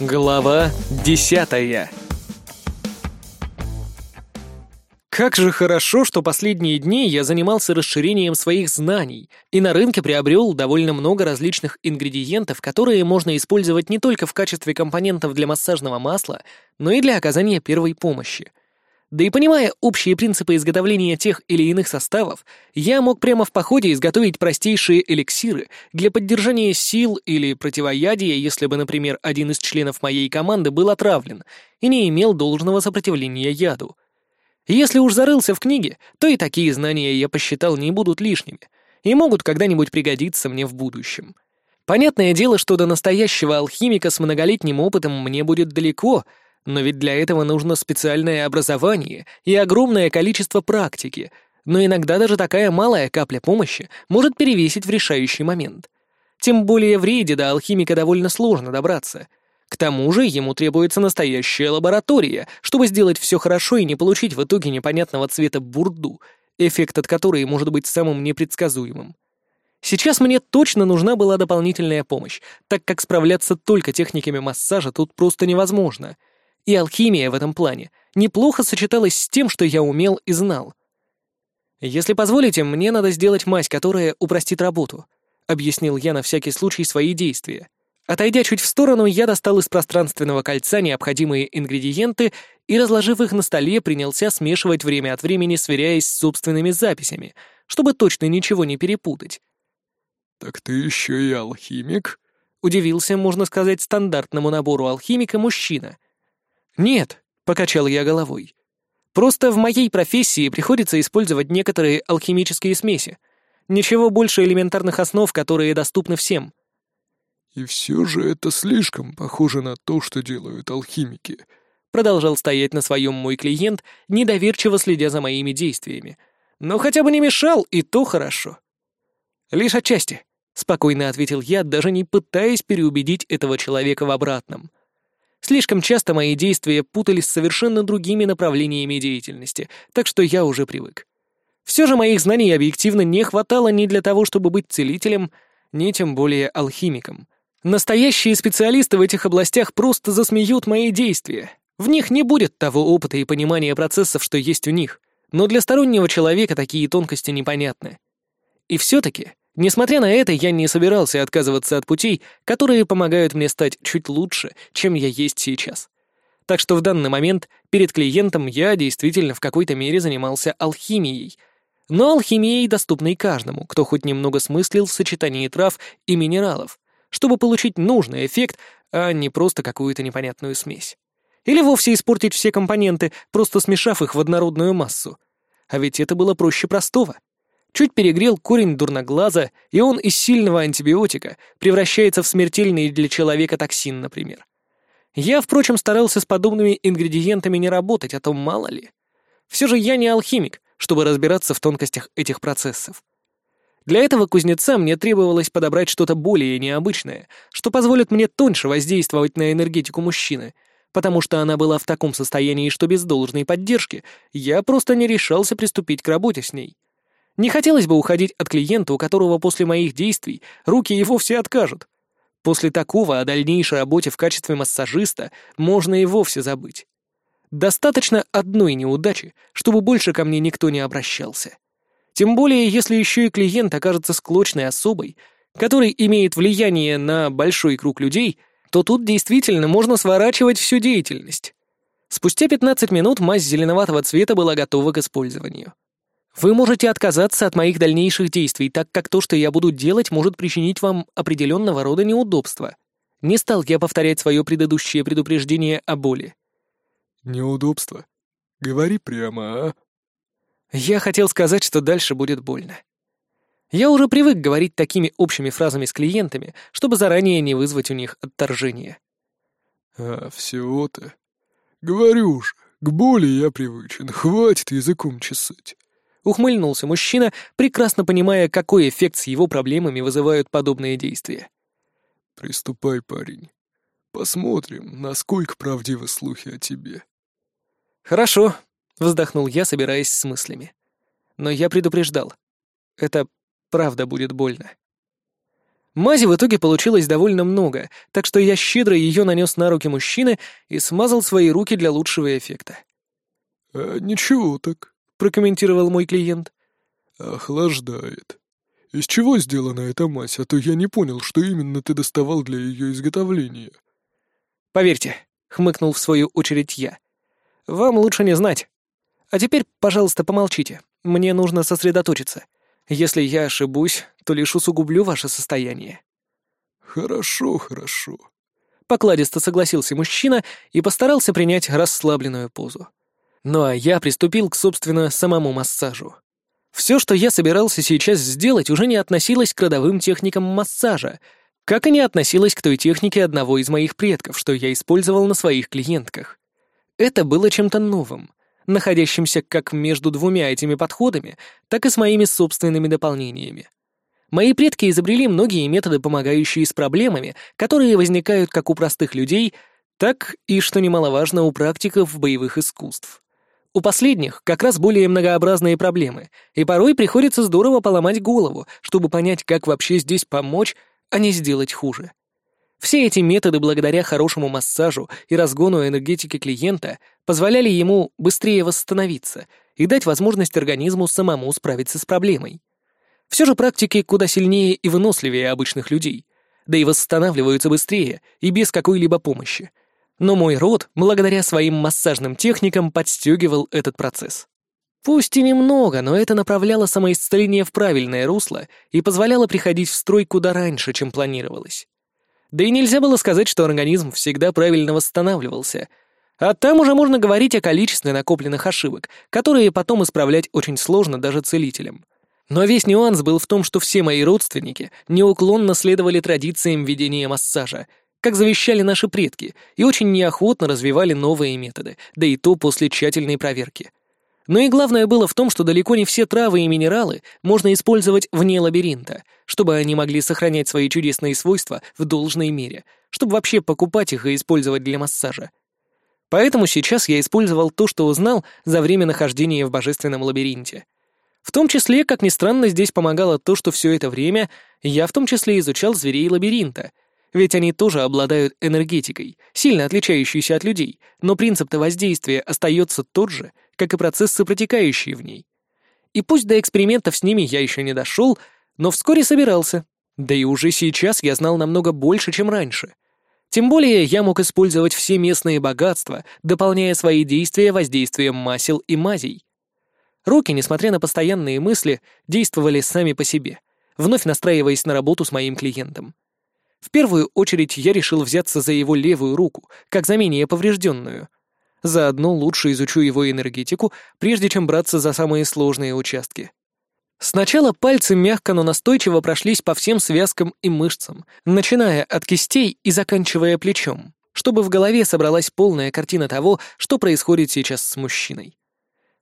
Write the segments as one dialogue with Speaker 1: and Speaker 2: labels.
Speaker 1: Глава десятая Как же хорошо, что последние дни я занимался расширением своих знаний и на рынке приобрел довольно много различных ингредиентов, которые можно использовать не только в качестве компонентов для массажного масла, но и для оказания первой помощи. Да и понимая общие принципы изготовления тех или иных составов, я мог прямо в походе изготовить простейшие эликсиры для поддержания сил или противоядия, если бы, например, один из членов моей команды был отравлен и не имел должного сопротивления яду. Если уж зарылся в книге, то и такие знания я посчитал не будут лишними и могут когда-нибудь пригодиться мне в будущем. Понятное дело, что до настоящего алхимика с многолетним опытом мне будет далеко — но ведь для этого нужно специальное образование и огромное количество практики, но иногда даже такая малая капля помощи может перевесить в решающий момент. Тем более в рейде до алхимика довольно сложно добраться. К тому же ему требуется настоящая лаборатория, чтобы сделать все хорошо и не получить в итоге непонятного цвета бурду, эффект от которой может быть самым непредсказуемым. Сейчас мне точно нужна была дополнительная помощь, так как справляться только техниками массажа тут просто невозможно — и алхимия в этом плане неплохо сочеталась с тем, что я умел и знал. «Если позволите, мне надо сделать мазь, которая упростит работу», — объяснил я на всякий случай свои действия. Отойдя чуть в сторону, я достал из пространственного кольца необходимые ингредиенты и, разложив их на столе, принялся смешивать время от времени, сверяясь с собственными записями, чтобы точно ничего не перепутать.
Speaker 2: «Так ты еще и алхимик?»
Speaker 1: — удивился, можно сказать, стандартному набору алхимика мужчина — «Нет», — покачал я головой. «Просто в моей профессии приходится использовать некоторые алхимические смеси. Ничего больше элементарных основ, которые доступны всем».
Speaker 2: «И все же это слишком похоже на то, что делают алхимики», — продолжал стоять на своем мой клиент, недоверчиво следя за моими действиями. «Но хотя бы не мешал, и то хорошо». «Лишь отчасти», — спокойно ответил я, даже не пытаясь переубедить этого человека в обратном. Слишком часто мои действия путались с совершенно другими направлениями деятельности, так что я уже привык. Все же моих знаний объективно не хватало ни для того, чтобы быть целителем, ни тем более алхимиком. Настоящие специалисты в этих областях просто засмеют мои действия. В них не будет того опыта и понимания процессов, что есть у них. Но для стороннего человека такие тонкости непонятны. И все-таки Несмотря на это, я не собирался отказываться от путей, которые помогают мне стать чуть лучше, чем я есть сейчас. Так что в данный момент перед клиентом я действительно в какой-то мере занимался алхимией. Но алхимией, доступной каждому, кто хоть немного смыслил в сочетании трав и минералов, чтобы получить нужный эффект, а не просто какую-то непонятную смесь. Или вовсе испортить все компоненты, просто смешав их в однородную массу. А ведь это было проще простого — Чуть перегрел корень дурноглаза, и он из сильного антибиотика превращается в смертельный для человека токсин, например. Я, впрочем, старался с подобными ингредиентами не работать, а то мало ли. Все же я не алхимик, чтобы разбираться в тонкостях этих процессов. Для этого кузнеца мне требовалось подобрать что-то более необычное, что позволит мне тоньше воздействовать на энергетику мужчины, потому что она была в таком состоянии, что без должной поддержки я просто не решался приступить к работе с ней. Не хотелось бы уходить от клиента, у которого после моих действий руки и вовсе откажут. После такого о дальнейшей работе в качестве массажиста можно и вовсе забыть. Достаточно одной неудачи, чтобы больше ко мне никто не обращался. Тем более, если еще и клиент окажется склочной особой, который имеет влияние на большой круг людей, то тут действительно можно сворачивать всю деятельность. Спустя 15 минут мазь зеленоватого цвета была готова к использованию. Вы можете отказаться от моих дальнейших действий, так как то, что я буду делать, может причинить вам определенного рода неудобства. Не стал я повторять свое предыдущее предупреждение о боли. Неудобства? Говори прямо, а?
Speaker 1: Я хотел сказать, что дальше будет больно. Я уже привык говорить такими общими фразами с клиентами, чтобы заранее не вызвать у них отторжение.
Speaker 2: А, всего-то. Говорю же, к боли я привычен, хватит языком чесать.
Speaker 1: Ухмыльнулся мужчина, прекрасно понимая, какой эффект с его проблемами вызывают подобные действия.
Speaker 2: «Приступай, парень. Посмотрим, насколько правдивы слухи о тебе».
Speaker 1: «Хорошо», — вздохнул я, собираясь с мыслями. «Но я предупреждал. Это правда будет больно». Мази в итоге получилось довольно много, так что я щедро ее нанес на руки мужчины и смазал свои руки для лучшего эффекта.
Speaker 2: «А, «Ничего так», — прокомментировал мой клиент. «Охлаждает. Из чего сделана эта мазь, а то я не понял, что именно ты доставал для ее изготовления».
Speaker 1: «Поверьте», — хмыкнул в свою очередь я, — «вам лучше не знать. А теперь, пожалуйста, помолчите. Мне нужно сосредоточиться. Если я ошибусь, то лишь усугублю ваше состояние».
Speaker 2: «Хорошо, хорошо», —
Speaker 1: покладисто согласился мужчина и постарался принять расслабленную позу. Ну а я приступил к, собственно, самому массажу. Все, что я собирался сейчас сделать, уже не относилось к родовым техникам массажа, как и не относилось к той технике одного из моих предков, что я использовал на своих клиентках. Это было чем-то новым, находящимся как между двумя этими подходами, так и с моими собственными дополнениями. Мои предки изобрели многие методы, помогающие с проблемами, которые возникают как у простых людей, так и, что немаловажно, у практиков боевых искусств. У последних как раз более многообразные проблемы, и порой приходится здорово поломать голову, чтобы понять, как вообще здесь помочь, а не сделать хуже. Все эти методы, благодаря хорошему массажу и разгону энергетики клиента, позволяли ему быстрее восстановиться и дать возможность организму самому справиться с проблемой. Все же практики куда сильнее и выносливее обычных людей, да и восстанавливаются быстрее и без какой-либо помощи. Но мой род, благодаря своим массажным техникам, подстегивал этот процесс. Пусть и немного, но это направляло самоисцеление в правильное русло и позволяло приходить в строй куда раньше, чем планировалось. Да и нельзя было сказать, что организм всегда правильно восстанавливался. А там уже можно говорить о количестве накопленных ошибок, которые потом исправлять очень сложно даже целителям. Но весь нюанс был в том, что все мои родственники неуклонно следовали традициям ведения массажа, как завещали наши предки, и очень неохотно развивали новые методы, да и то после тщательной проверки. Но и главное было в том, что далеко не все травы и минералы можно использовать вне лабиринта, чтобы они могли сохранять свои чудесные свойства в должной мере, чтобы вообще покупать их и использовать для массажа. Поэтому сейчас я использовал то, что узнал за время нахождения в божественном лабиринте. В том числе, как ни странно, здесь помогало то, что все это время я в том числе изучал зверей лабиринта, ведь они тоже обладают энергетикой, сильно отличающейся от людей, но принцип-то воздействия остается тот же, как и процессы, протекающие в ней. И пусть до экспериментов с ними я еще не дошел, но вскоре собирался. Да и уже сейчас я знал намного больше, чем раньше. Тем более я мог использовать все местные богатства, дополняя свои действия воздействием масел и мазей. Руки, несмотря на постоянные мысли, действовали сами по себе, вновь настраиваясь на работу с моим клиентом. В первую очередь я решил взяться за его левую руку, как за менее поврежденную. Заодно лучше изучу его энергетику, прежде чем браться за самые сложные участки. Сначала пальцы мягко, но настойчиво прошлись по всем связкам и мышцам, начиная от кистей и заканчивая плечом, чтобы в голове собралась полная картина того, что происходит сейчас с мужчиной.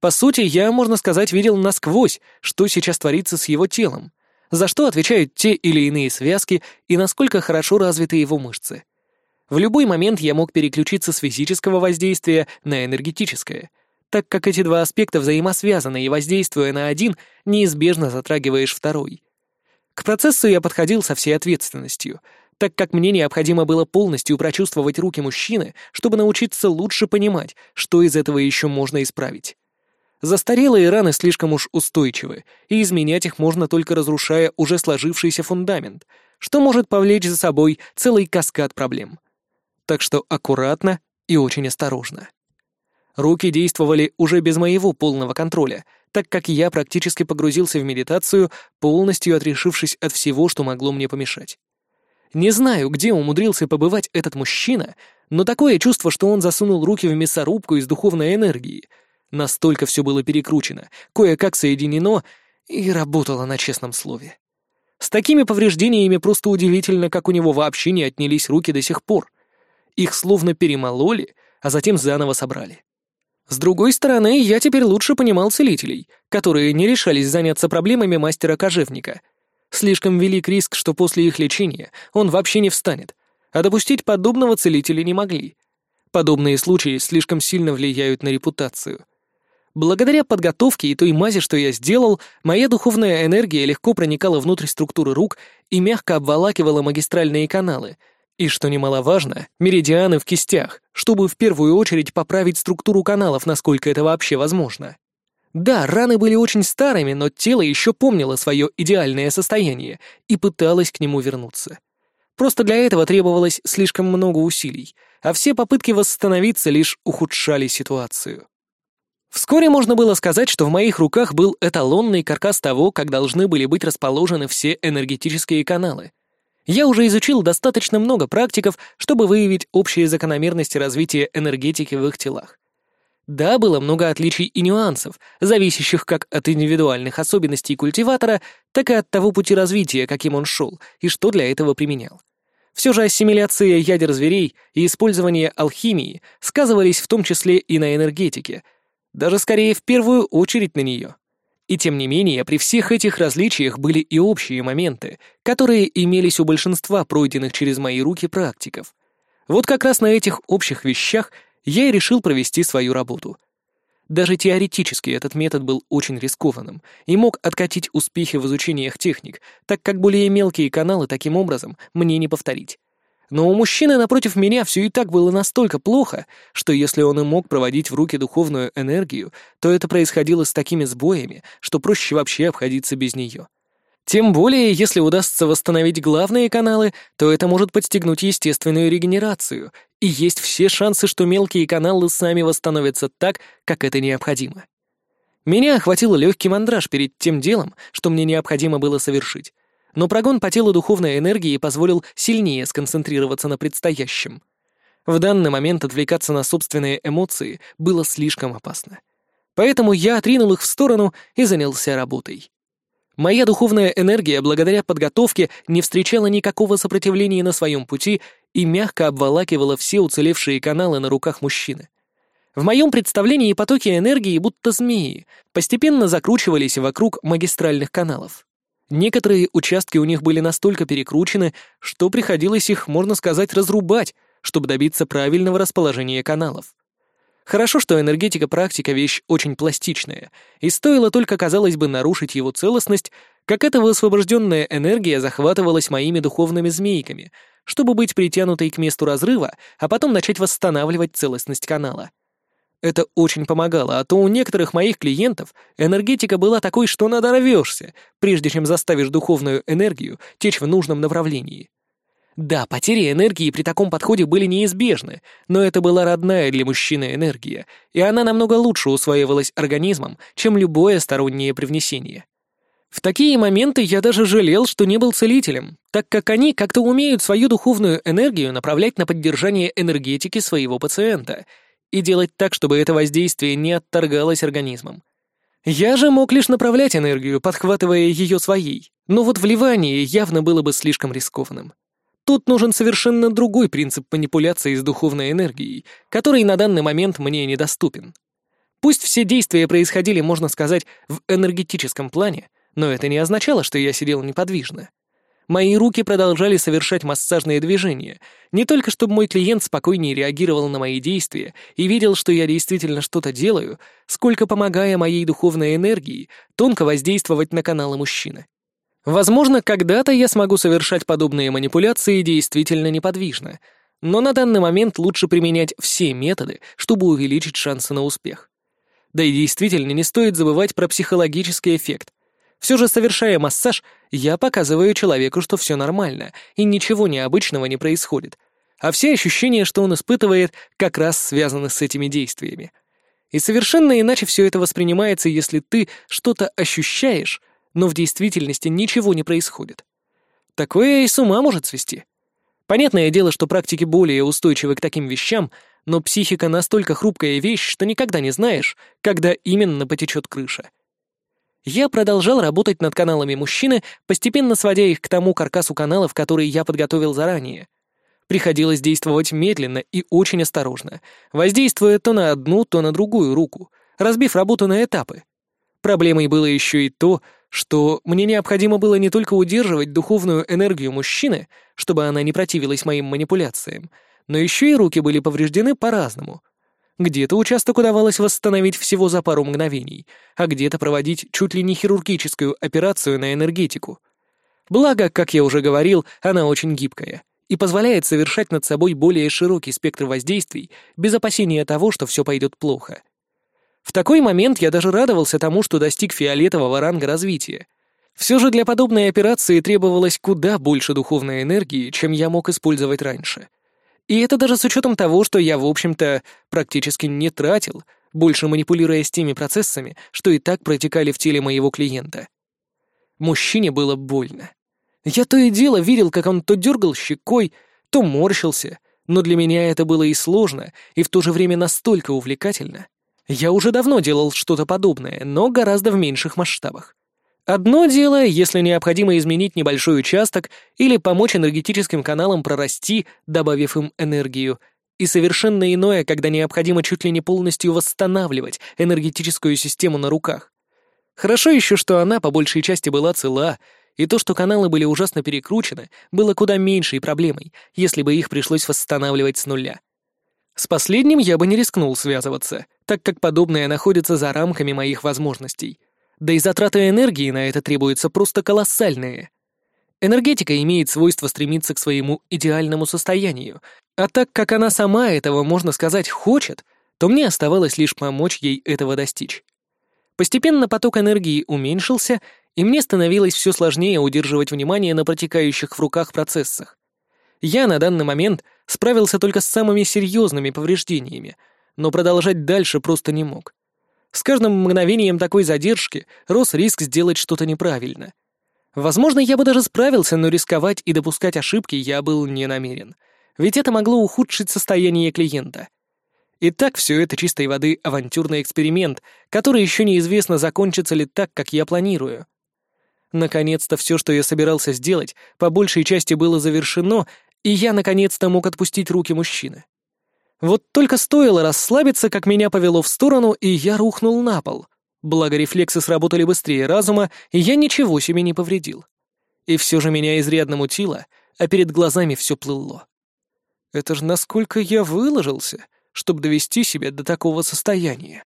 Speaker 1: По сути, я, можно сказать, видел насквозь, что сейчас творится с его телом, за что отвечают те или иные связки и насколько хорошо развиты его мышцы. В любой момент я мог переключиться с физического воздействия на энергетическое, так как эти два аспекта взаимосвязаны и, воздействуя на один, неизбежно затрагиваешь второй. К процессу я подходил со всей ответственностью, так как мне необходимо было полностью прочувствовать руки мужчины, чтобы научиться лучше понимать, что из этого еще можно исправить. Застарелые раны слишком уж устойчивы, и изменять их можно только разрушая уже сложившийся фундамент, что может повлечь за собой целый каскад проблем. Так что аккуратно и очень осторожно. Руки действовали уже без моего полного контроля, так как я практически погрузился в медитацию, полностью отрешившись от всего, что могло мне помешать. Не знаю, где умудрился побывать этот мужчина, но такое чувство, что он засунул руки в мясорубку из духовной энергии — Настолько все было перекручено, кое-как соединено и работало на честном слове. С такими повреждениями просто удивительно, как у него вообще не отнялись руки до сих пор. Их словно перемололи, а затем заново собрали. С другой стороны, я теперь лучше понимал целителей, которые не решались заняться проблемами мастера-кожевника. Слишком велик риск, что после их лечения он вообще не встанет, а допустить подобного целители не могли. Подобные случаи слишком сильно влияют на репутацию. Благодаря подготовке и той мази, что я сделал, моя духовная энергия легко проникала внутрь структуры рук и мягко обволакивала магистральные каналы. И, что немаловажно, меридианы в кистях, чтобы в первую очередь поправить структуру каналов, насколько это вообще возможно. Да, раны были очень старыми, но тело еще помнило свое идеальное состояние и пыталось к нему вернуться. Просто для этого требовалось слишком много усилий, а все попытки восстановиться лишь ухудшали ситуацию. Вскоре можно было сказать, что в моих руках был эталонный каркас того, как должны были быть расположены все энергетические каналы. Я уже изучил достаточно много практиков, чтобы выявить общие закономерности развития энергетики в их телах. Да, было много отличий и нюансов, зависящих как от индивидуальных особенностей культиватора, так и от того пути развития, каким он шел, и что для этого применял. Все же ассимиляция ядер зверей и использование алхимии сказывались в том числе и на энергетике, даже скорее в первую очередь на нее. И тем не менее, при всех этих различиях были и общие моменты, которые имелись у большинства пройденных через мои руки практиков. Вот как раз на этих общих вещах я и решил провести свою работу. Даже теоретически этот метод был очень рискованным и мог откатить успехи в изучениях техник, так как более мелкие каналы таким образом мне не повторить. Но у мужчины напротив меня все и так было настолько плохо, что если он и мог проводить в руки духовную энергию, то это происходило с такими сбоями, что проще вообще обходиться без нее. Тем более, если удастся восстановить главные каналы, то это может подстегнуть естественную регенерацию, и есть все шансы, что мелкие каналы сами восстановятся так, как это необходимо. Меня охватил легкий мандраж перед тем делом, что мне необходимо было совершить, но прогон по телу духовной энергии позволил сильнее сконцентрироваться на предстоящем. В данный момент отвлекаться на собственные эмоции было слишком опасно. Поэтому я отринул их в сторону и занялся работой. Моя духовная энергия, благодаря подготовке, не встречала никакого сопротивления на своем пути и мягко обволакивала все уцелевшие каналы на руках мужчины. В моем представлении потоки энергии, будто змеи, постепенно закручивались вокруг магистральных каналов. Некоторые участки у них были настолько перекручены, что приходилось их, можно сказать, разрубать, чтобы добиться правильного расположения каналов. Хорошо, что энергетика практика — вещь очень пластичная, и стоило только, казалось бы, нарушить его целостность, как эта высвобожденная энергия захватывалась моими духовными змейками, чтобы быть притянутой к месту разрыва, а потом начать восстанавливать целостность канала. Это очень помогало, а то у некоторых моих клиентов энергетика была такой, что надорвешься, прежде чем заставишь духовную энергию течь в нужном направлении. Да, потери энергии при таком подходе были неизбежны, но это была родная для мужчины энергия, и она намного лучше усваивалась организмом, чем любое стороннее привнесение. В такие моменты я даже жалел, что не был целителем, так как они как-то умеют свою духовную энергию направлять на поддержание энергетики своего пациента и делать так, чтобы это воздействие не отторгалось организмом. Я же мог лишь направлять энергию, подхватывая ее своей, но вот вливание явно было бы слишком рискованным. Тут нужен совершенно другой принцип манипуляции с духовной энергией, который на данный момент мне недоступен. Пусть все действия происходили, можно сказать, в энергетическом плане, но это не означало, что я сидел неподвижно. Мои руки продолжали совершать массажные движения, не только чтобы мой клиент спокойнее реагировал на мои действия и видел, что я действительно что-то делаю, сколько помогая моей духовной энергии тонко воздействовать на каналы мужчины. Возможно, когда-то я смогу совершать подобные манипуляции действительно неподвижно, но на данный момент лучше применять все методы, чтобы увеличить шансы на успех. Да и действительно не стоит забывать про психологический эффект. Все же, совершая массаж, я показываю человеку, что все нормально, и ничего необычного не происходит, а все ощущения, что он испытывает, как раз связаны с этими действиями. И совершенно иначе все это воспринимается, если ты что-то ощущаешь, но в действительности ничего не происходит. Такое и с ума может свести. Понятное дело, что практики более устойчивы к таким вещам, но психика настолько хрупкая вещь, что никогда не знаешь, когда именно потечет крыша. Я продолжал работать над каналами мужчины, постепенно сводя их к тому каркасу каналов, который я подготовил заранее. Приходилось действовать медленно и очень осторожно, воздействуя то на одну, то на другую руку, разбив работу на этапы. Проблемой было еще и то, что мне необходимо было не только удерживать духовную энергию мужчины, чтобы она не противилась моим манипуляциям, но еще и руки были повреждены по-разному. Где-то участок удавалось восстановить всего за пару мгновений, а где-то проводить чуть ли не хирургическую операцию на энергетику. Благо, как я уже говорил, она очень гибкая и позволяет совершать над собой более широкий спектр воздействий без опасения того, что все пойдет плохо. В такой момент я даже радовался тому, что достиг фиолетового ранга развития. Все же для подобной операции требовалось куда больше духовной энергии, чем я мог использовать раньше. И это даже с учетом того, что я, в общем-то, практически не тратил, больше манипулируя с теми процессами, что и так протекали в теле моего клиента. Мужчине было больно. Я то и дело видел, как он то дергал щекой, то морщился, но для меня это было и сложно, и в то же время настолько увлекательно. Я уже давно делал что-то подобное, но гораздо в меньших масштабах. Одно дело, если необходимо изменить небольшой участок или помочь энергетическим каналам прорасти, добавив им энергию, и совершенно иное, когда необходимо чуть ли не полностью восстанавливать энергетическую систему на руках. Хорошо еще, что она по большей части была цела, и то, что каналы были ужасно перекручены, было куда меньшей проблемой, если бы их пришлось восстанавливать с нуля. С последним я бы не рискнул связываться, так как подобное находится за рамками моих возможностей — да и затраты энергии на это требуются просто колоссальные. Энергетика имеет свойство стремиться к своему идеальному состоянию, а так как она сама этого, можно сказать, хочет, то мне оставалось лишь помочь ей этого достичь. Постепенно поток энергии уменьшился, и мне становилось все сложнее удерживать внимание на протекающих в руках процессах. Я на данный момент справился только с самыми серьезными повреждениями, но продолжать дальше просто не мог. С каждым мгновением такой задержки рос риск сделать что-то неправильно. Возможно, я бы даже справился, но рисковать и допускать ошибки я был не намерен. Ведь это могло ухудшить состояние клиента. Итак, все это чистой воды авантюрный эксперимент, который еще неизвестно, закончится ли так, как я планирую. Наконец-то все, что я собирался сделать, по большей части было завершено, и я наконец-то мог отпустить руки мужчины. Вот только стоило расслабиться, как меня повело в сторону, и я рухнул на пол. Благо рефлексы сработали быстрее разума, и я ничего себе не повредил. И все же меня изрядно мутило, а перед глазами все плыло. Это же насколько я выложился, чтобы довести себя до такого состояния.